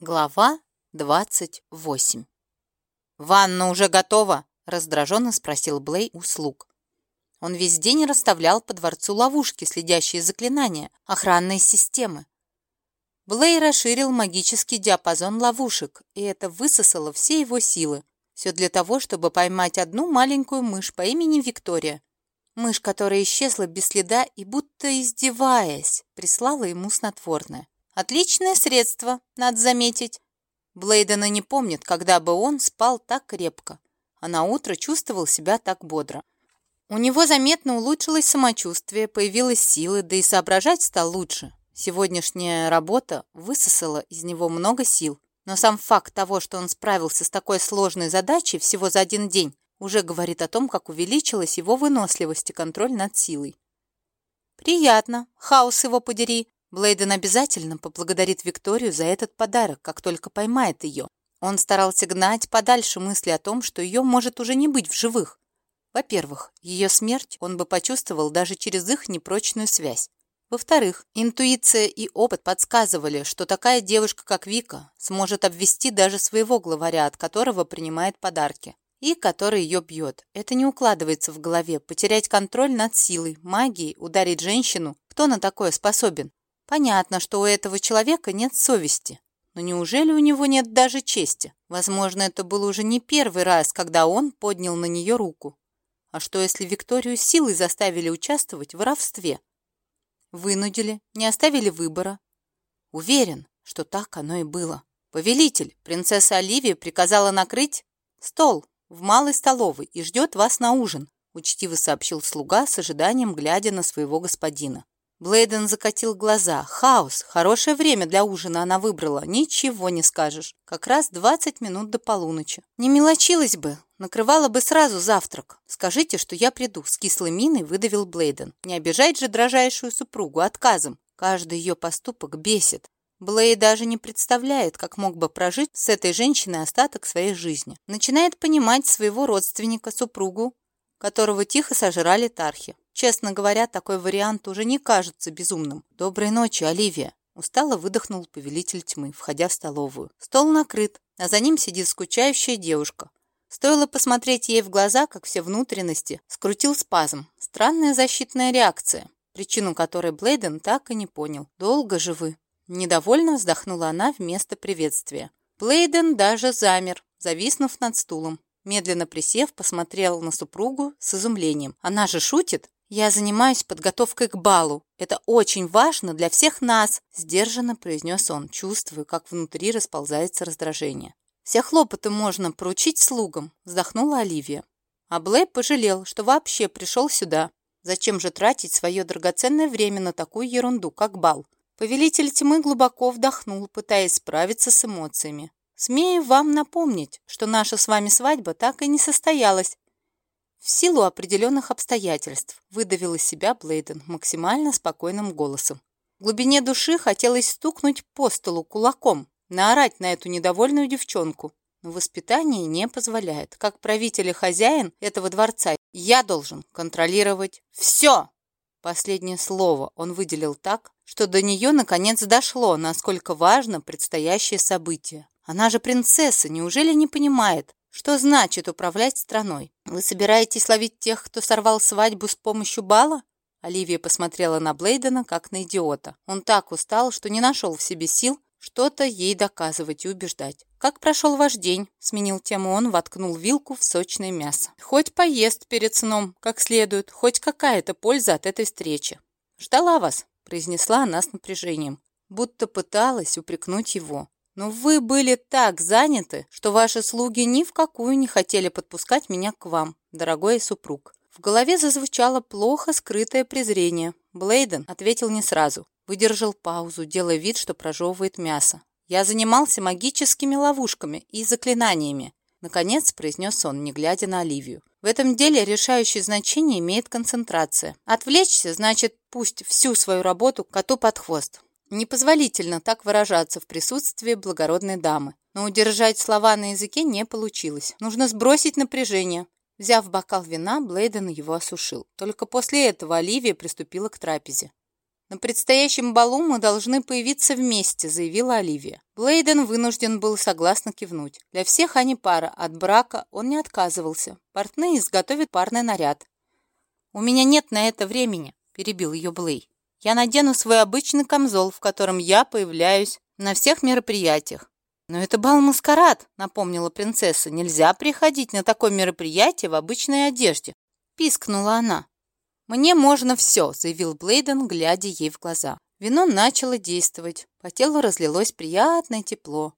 Глава 28 «Ванна уже готова?» – раздраженно спросил Блей у слуг. Он весь день расставлял по дворцу ловушки, следящие заклинания, охранные системы. Блей расширил магический диапазон ловушек, и это высосало все его силы. Все для того, чтобы поймать одну маленькую мышь по имени Виктория. Мышь, которая исчезла без следа и, будто издеваясь, прислала ему снотворное. Отличное средство, надо заметить. Блейдена не помнит, когда бы он спал так крепко, а на утро чувствовал себя так бодро. У него заметно улучшилось самочувствие, появилась силы, да и соображать стал лучше. Сегодняшняя работа высосала из него много сил, но сам факт того, что он справился с такой сложной задачей всего за один день, уже говорит о том, как увеличилась его выносливость и контроль над силой. «Приятно. Хаос его подери. Блейден обязательно поблагодарит Викторию за этот подарок, как только поймает ее. Он старался гнать подальше мысли о том, что ее может уже не быть в живых. Во-первых, ее смерть он бы почувствовал даже через их непрочную связь. Во-вторых, интуиция и опыт подсказывали, что такая девушка, как Вика, сможет обвести даже своего главаря, от которого принимает подарки, и который ее бьет. Это не укладывается в голове. Потерять контроль над силой, магией, ударить женщину. Кто на такое способен? Понятно, что у этого человека нет совести. Но неужели у него нет даже чести? Возможно, это был уже не первый раз, когда он поднял на нее руку. А что, если Викторию силой заставили участвовать в воровстве? Вынудили, не оставили выбора. Уверен, что так оно и было. Повелитель, принцесса Оливия приказала накрыть стол в малой столовой и ждет вас на ужин, учтиво сообщил слуга с ожиданием, глядя на своего господина. Блейден закатил глаза. Хаос. Хорошее время для ужина она выбрала. Ничего не скажешь. Как раз 20 минут до полуночи. Не мелочилась бы. Накрывала бы сразу завтрак. Скажите, что я приду. С кислой миной выдавил Блейден. Не обижать же дрожайшую супругу отказом. Каждый ее поступок бесит. Блей даже не представляет, как мог бы прожить с этой женщиной остаток своей жизни. Начинает понимать своего родственника, супругу, которого тихо сожрали тархи. Честно говоря, такой вариант уже не кажется безумным. «Доброй ночи, Оливия!» Устало выдохнул повелитель тьмы, входя в столовую. Стол накрыт, а за ним сидит скучающая девушка. Стоило посмотреть ей в глаза, как все внутренности скрутил спазм. Странная защитная реакция, причину которой Блейден так и не понял. «Долго же вы?» Недовольно вздохнула она вместо приветствия. Блейден даже замер, зависнув над стулом. Медленно присев, посмотрел на супругу с изумлением. «Она же шутит?» «Я занимаюсь подготовкой к балу. Это очень важно для всех нас», – сдержанно произнес он, чувствуя, как внутри расползается раздражение. «Все хлопоты можно поручить слугам», – вздохнула Оливия. А Блэй пожалел, что вообще пришел сюда. Зачем же тратить свое драгоценное время на такую ерунду, как бал? Повелитель тьмы глубоко вдохнул, пытаясь справиться с эмоциями. «Смею вам напомнить, что наша с вами свадьба так и не состоялась, в силу определенных обстоятельств выдавил из себя Блейден максимально спокойным голосом. В глубине души хотелось стукнуть по столу кулаком, наорать на эту недовольную девчонку. Но воспитание не позволяет. Как правитель и хозяин этого дворца я должен контролировать все. Последнее слово он выделил так, что до нее наконец дошло, насколько важно предстоящее событие. Она же принцесса, неужели не понимает, что значит управлять страной? Вы собираетесь ловить тех, кто сорвал свадьбу с помощью бала? Оливия посмотрела на Блейдена, как на идиота. Он так устал, что не нашел в себе сил что-то ей доказывать и убеждать. «Как прошел ваш день?» — сменил тему он, воткнул вилку в сочное мясо. «Хоть поест перед сном, как следует, хоть какая-то польза от этой встречи». «Ждала вас», — произнесла она с напряжением, будто пыталась упрекнуть его. Но вы были так заняты, что ваши слуги ни в какую не хотели подпускать меня к вам, дорогой супруг. В голове зазвучало плохо скрытое презрение. Блейден ответил не сразу. Выдержал паузу, делая вид, что прожевывает мясо. Я занимался магическими ловушками и заклинаниями. Наконец произнес он, не глядя на Оливию. В этом деле решающее значение имеет концентрация. Отвлечься значит пусть всю свою работу коту под хвост. Непозволительно так выражаться в присутствии благородной дамы. Но удержать слова на языке не получилось. Нужно сбросить напряжение. Взяв бокал вина, Блейден его осушил. Только после этого Оливия приступила к трапезе. «На предстоящем балу мы должны появиться вместе», — заявила Оливия. Блейден вынужден был согласно кивнуть. Для всех они пара, от брака он не отказывался. Портные изготовят парный наряд. «У меня нет на это времени», — перебил ее Блей. «Я надену свой обычный камзол, в котором я появляюсь на всех мероприятиях. «Но это бал-маскарад», — напомнила принцесса. «Нельзя приходить на такое мероприятие в обычной одежде», — пискнула она. «Мне можно все», — заявил Блейден, глядя ей в глаза. Вино начало действовать. По телу разлилось приятное тепло.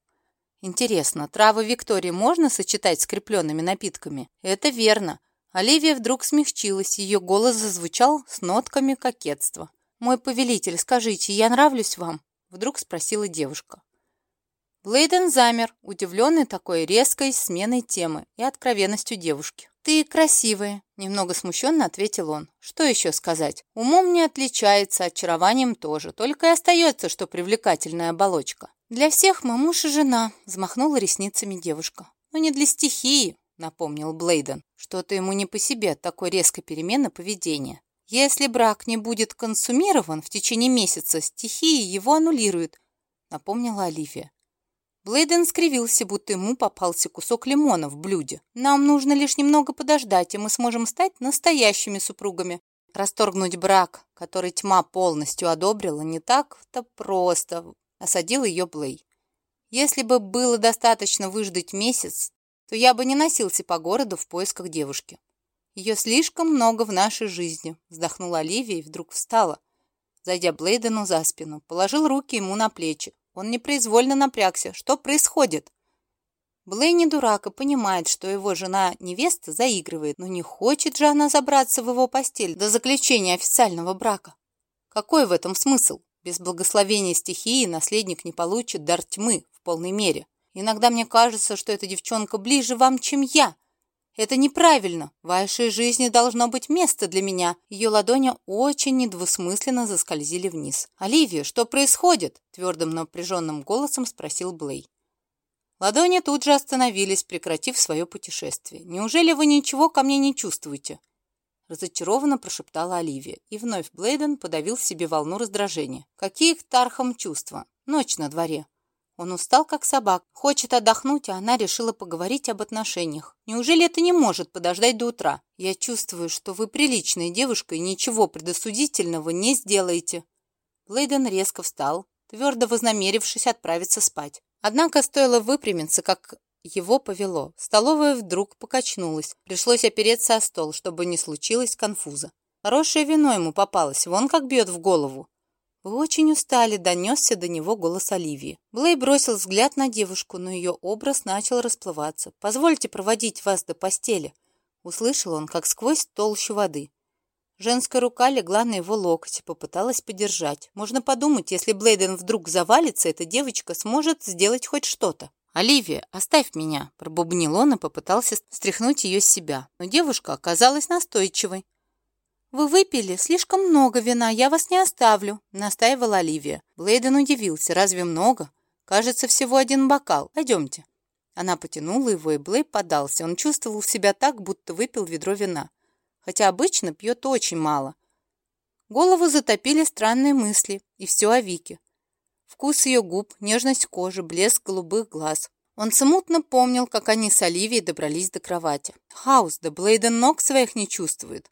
Интересно, травы Виктории можно сочетать с крепленными напитками? Это верно. Оливия вдруг смягчилась, ее голос зазвучал с нотками кокетства. «Мой повелитель, скажите, я нравлюсь вам?» Вдруг спросила девушка. Блейден замер, удивленный такой резкой сменой темы и откровенностью девушки. «Ты красивая», — немного смущенно ответил он. «Что еще сказать? Умом не отличается, очарованием тоже, только и остается, что привлекательная оболочка». «Для всех мы муж и жена», — взмахнула ресницами девушка. «Но не для стихии», — напомнил Блейден. «Что-то ему не по себе от такой резкой перемены поведения. Если брак не будет консумирован в течение месяца, стихии его аннулируют», — напомнила Оливия. Блейден скривился, будто ему попался кусок лимона в блюде. «Нам нужно лишь немного подождать, и мы сможем стать настоящими супругами. Расторгнуть брак, который тьма полностью одобрила, не так-то просто», — осадил ее Блей. «Если бы было достаточно выждать месяц, то я бы не носился по городу в поисках девушки. Ее слишком много в нашей жизни», — вздохнула Оливия и вдруг встала, зайдя Блейдену за спину, положил руки ему на плечи. Он непроизвольно напрягся. Что происходит? Блей не дурак и понимает, что его жена-невеста заигрывает, но не хочет же она забраться в его постель до заключения официального брака. Какой в этом смысл? Без благословения стихии наследник не получит дар тьмы в полной мере. Иногда мне кажется, что эта девчонка ближе вам, чем я. Это неправильно. В вашей жизни должно быть место для меня. Ее ладони очень недвусмысленно заскользили вниз. «Оливия, что происходит?» – твердым напряженным голосом спросил Блей. Ладони тут же остановились, прекратив свое путешествие. «Неужели вы ничего ко мне не чувствуете?» Разочарованно прошептала Оливия, и вновь Блейден подавил в себе волну раздражения. «Какие к Тархам чувства? Ночь на дворе. Он устал, как собак, хочет отдохнуть, а она решила поговорить об отношениях. Неужели это не может подождать до утра? Я чувствую, что вы приличная девушка и ничего предосудительного не сделаете. Лейден резко встал, твердо вознамерившись отправиться спать. Однако стоило выпрямиться, как его повело. Столовая вдруг покачнулась. Пришлось опереться о стол, чтобы не случилось конфуза. Хорошее вино ему попалось, вон как бьет в голову. «Вы очень устали», — донесся до него голос Оливии. Блей бросил взгляд на девушку, но ее образ начал расплываться. «Позвольте проводить вас до постели», — услышал он, как сквозь толщу воды. Женская рука легла на его локоть и попыталась подержать. Можно подумать, если Блейден вдруг завалится, эта девочка сможет сделать хоть что-то. «Оливия, оставь меня!» – пробубнил он и попытался стряхнуть ее с себя. Но девушка оказалась настойчивой. «Вы выпили слишком много вина, я вас не оставлю», — настаивала Оливия. Блейден удивился. «Разве много? Кажется, всего один бокал. Пойдемте». Она потянула его, и Блей подался. Он чувствовал себя так, будто выпил ведро вина. Хотя обычно пьет очень мало. Голову затопили странные мысли, и все о Вике. Вкус ее губ, нежность кожи, блеск голубых глаз. Он смутно помнил, как они с Оливией добрались до кровати. Хаус, да Блейден ног своих не чувствует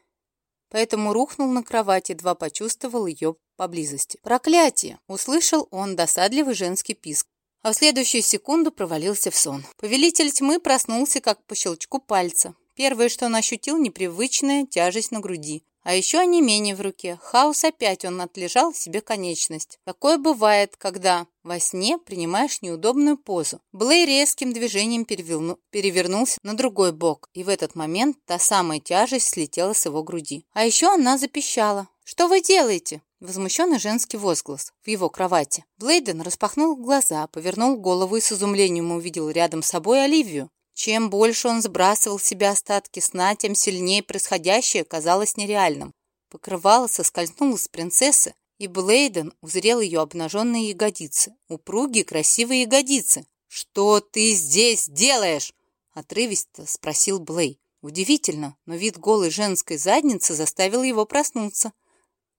поэтому рухнул на кровать, едва почувствовал ее поблизости. «Проклятие!» — услышал он досадливый женский писк, а в следующую секунду провалился в сон. Повелитель тьмы проснулся, как по щелчку пальца. Первое, что он ощутил, непривычная тяжесть на груди. А еще не менее в руке. Хаос опять он отлежал себе конечность. Такое бывает, когда во сне принимаешь неудобную позу. Блей резким движением переверну... перевернулся на другой бок, и в этот момент та самая тяжесть слетела с его груди. А еще она запищала. «Что вы делаете?» Возмущенный женский возглас в его кровати. Блейден распахнул глаза, повернул голову и с изумлением увидел рядом с собой Оливию. Чем больше он сбрасывал в себя остатки сна, тем сильнее происходящее казалось нереальным. Покрывало соскользнуло с принцессы, и Блейден узрел ее обнаженные ягодицы, упругие красивые ягодицы. «Что ты здесь делаешь?» — отрывисто спросил Блей. Удивительно, но вид голой женской задницы заставил его проснуться.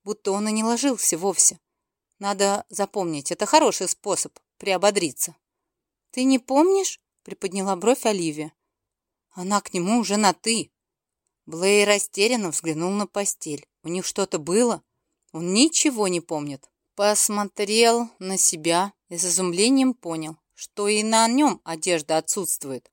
будто он и не ложился вовсе. Надо запомнить, это хороший способ приободриться. «Ты не помнишь?» — приподняла бровь Оливия. «Она к нему уже на «ты». Блей растерянно взглянул на постель. У них что-то было? Он ничего не помнит. Посмотрел на себя и с изумлением понял, что и на нем одежда отсутствует.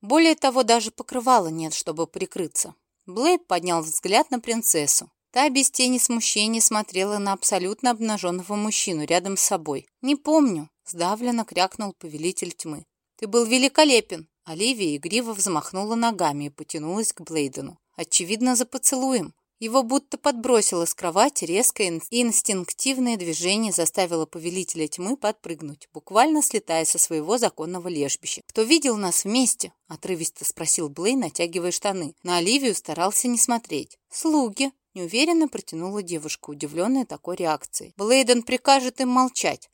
Более того, даже покрывала нет, чтобы прикрыться. Блей поднял взгляд на принцессу. Та без тени смущения смотрела на абсолютно обнаженного мужчину рядом с собой. «Не помню», — сдавленно крякнул повелитель тьмы. «Ты был великолепен!» Оливия игриво взмахнула ногами и потянулась к Блейдену. Очевидно, за поцелуем. Его будто подбросило с кровати, резкое и инстинктивное движение заставило повелителя тьмы подпрыгнуть, буквально слетая со своего законного лежбища. «Кто видел нас вместе?» — отрывисто спросил Блей, натягивая штаны. На Оливию старался не смотреть. «Слуги», Неуверенно протянула девушка, удивленная такой реакцией. Блейден прикажет им молчать.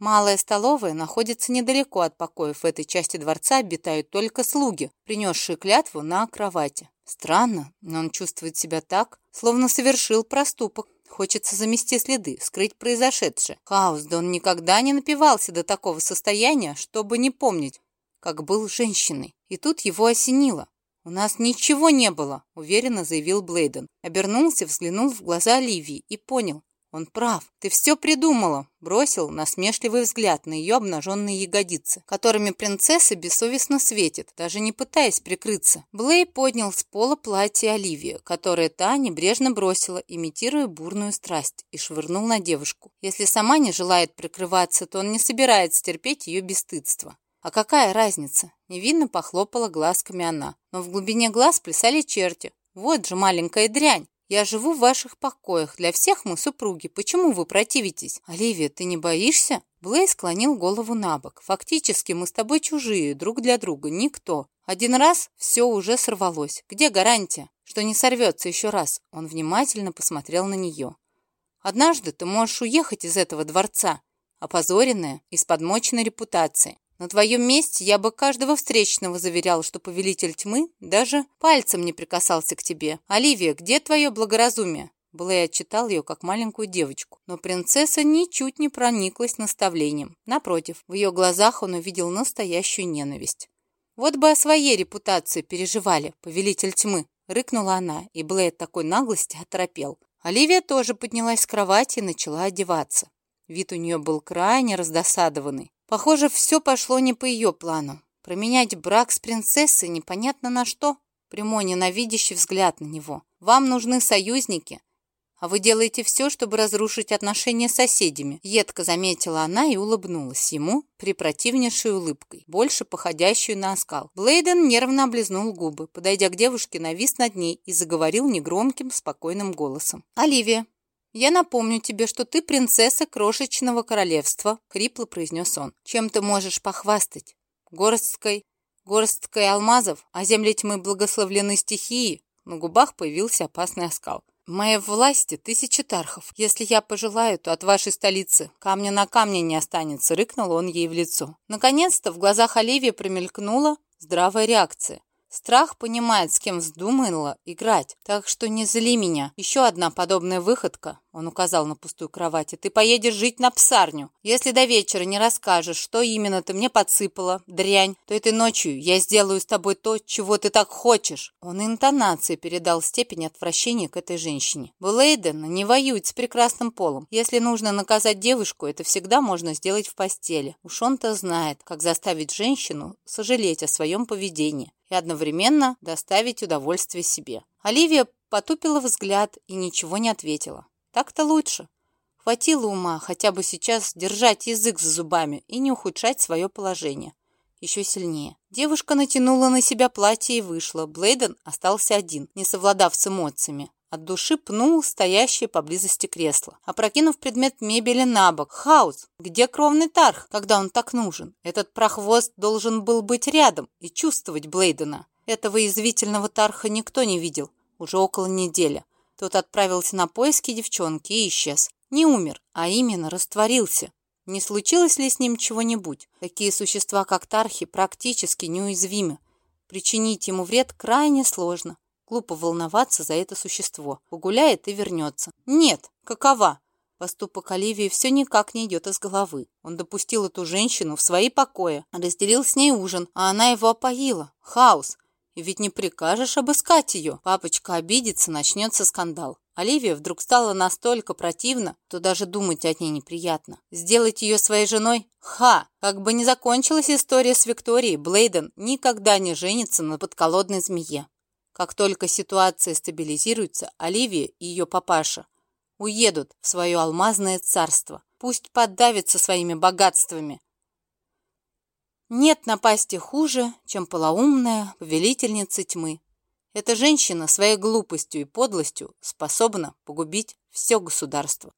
Малая столовая находится недалеко от покоев. В этой части дворца обитают только слуги, принесшие клятву на кровати. Странно, но он чувствует себя так, словно совершил проступок. Хочется замести следы, скрыть произошедшее. Хаус, да он никогда не напивался до такого состояния, чтобы не помнить, как был женщиной. И тут его осенило. «У нас ничего не было», — уверенно заявил Блейден. Обернулся, взглянул в глаза Оливии и понял. «Он прав. Ты все придумала!» Бросил насмешливый взгляд на ее обнаженные ягодицы, которыми принцесса бессовестно светит, даже не пытаясь прикрыться. Блей поднял с пола платье Оливии, которое та небрежно бросила, имитируя бурную страсть, и швырнул на девушку. Если сама не желает прикрываться, то он не собирается терпеть ее бесстыдство. «А какая разница?» Невинно похлопала глазками она. Но в глубине глаз плясали черти. «Вот же маленькая дрянь! Я живу в ваших покоях. Для всех мы супруги. Почему вы противитесь? Оливия, ты не боишься?» Блей склонил голову на бок. «Фактически мы с тобой чужие, друг для друга, никто. Один раз все уже сорвалось. Где гарантия, что не сорвется еще раз?» Он внимательно посмотрел на нее. «Однажды ты можешь уехать из этого дворца, опозоренная и с подмоченной репутацией. На твоем месте я бы каждого встречного заверял, что повелитель тьмы даже пальцем не прикасался к тебе. Оливия, где твое благоразумие?» Блэй отчитал ее как маленькую девочку, но принцесса ничуть не прониклась наставлением. Напротив, в ее глазах он увидел настоящую ненависть. «Вот бы о своей репутации переживали, повелитель тьмы!» — рыкнула она, и Блэй от такой наглости оторопел. Оливия тоже поднялась с кровати и начала одеваться. Вид у нее был крайне раздосадованный. Похоже, все пошло не по ее плану. Променять брак с принцессой непонятно на что. Прямой ненавидящий взгляд на него. Вам нужны союзники, а вы делаете все, чтобы разрушить отношения с соседями. Едко заметила она и улыбнулась ему припротивнейшей улыбкой, больше походящую на оскал. Блейден нервно облизнул губы, подойдя к девушке, навис над ней и заговорил негромким, спокойным голосом. «Оливия, «Я напомню тебе, что ты принцесса крошечного королевства», — хрипло произнес он. «Чем ты можешь похвастать? Горсткой, горсткой алмазов, а земли тьмы благословлены стихии?» На губах появился опасный оскал. «В моей власти тысячи тархов. Если я пожелаю, то от вашей столицы камня на камне не останется», — рыкнул он ей в лицо. Наконец-то в глазах Оливии промелькнула здравая реакция. Страх понимает, с кем вздумала играть, так что не зли меня. Еще одна подобная выходка, он указал на пустую кровать, ты поедешь жить на псарню. Если до вечера не расскажешь, что именно ты мне подсыпала, дрянь, то этой ночью я сделаю с тобой то, чего ты так хочешь. Он интонацией передал степень отвращения к этой женщине. Блейден не воюет с прекрасным полом. Если нужно наказать девушку, это всегда можно сделать в постели. Уж он-то знает, как заставить женщину сожалеть о своем поведении и одновременно доставить удовольствие себе. Оливия потупила взгляд и ничего не ответила. Так-то лучше. Хватило ума хотя бы сейчас держать язык за зубами и не ухудшать свое положение. Еще сильнее. Девушка натянула на себя платье и вышла. Блейден остался один, не совладав с эмоциями. От души пнул стоящее поблизости кресло, опрокинув предмет мебели на бок. Хаус! Где кровный тарх, когда он так нужен? Этот прохвост должен был быть рядом и чувствовать Блейдена. Этого язвительного тарха никто не видел. Уже около недели. Тот отправился на поиски девчонки и исчез. Не умер, а именно растворился. Не случилось ли с ним чего-нибудь? Такие существа, как тархи, практически неуязвимы. Причинить ему вред крайне сложно. Глупо волноваться за это существо. Погуляет и вернется. Нет, какова? Поступок Оливии все никак не идет из головы. Он допустил эту женщину в свои покои, разделил с ней ужин, а она его опоила. Хаос. И ведь не прикажешь обыскать ее. Папочка обидится, начнется скандал. Оливия вдруг стала настолько противна, что даже думать о ней неприятно. Сделать ее своей женой? Ха! Как бы ни закончилась история с Викторией, Блейден никогда не женится на подколодной змее. Как только ситуация стабилизируется, Оливия и ее папаша уедут в свое алмазное царство. Пусть подавятся своими богатствами. Нет напасти хуже, чем полоумная повелительница тьмы. Эта женщина своей глупостью и подлостью способна погубить все государство.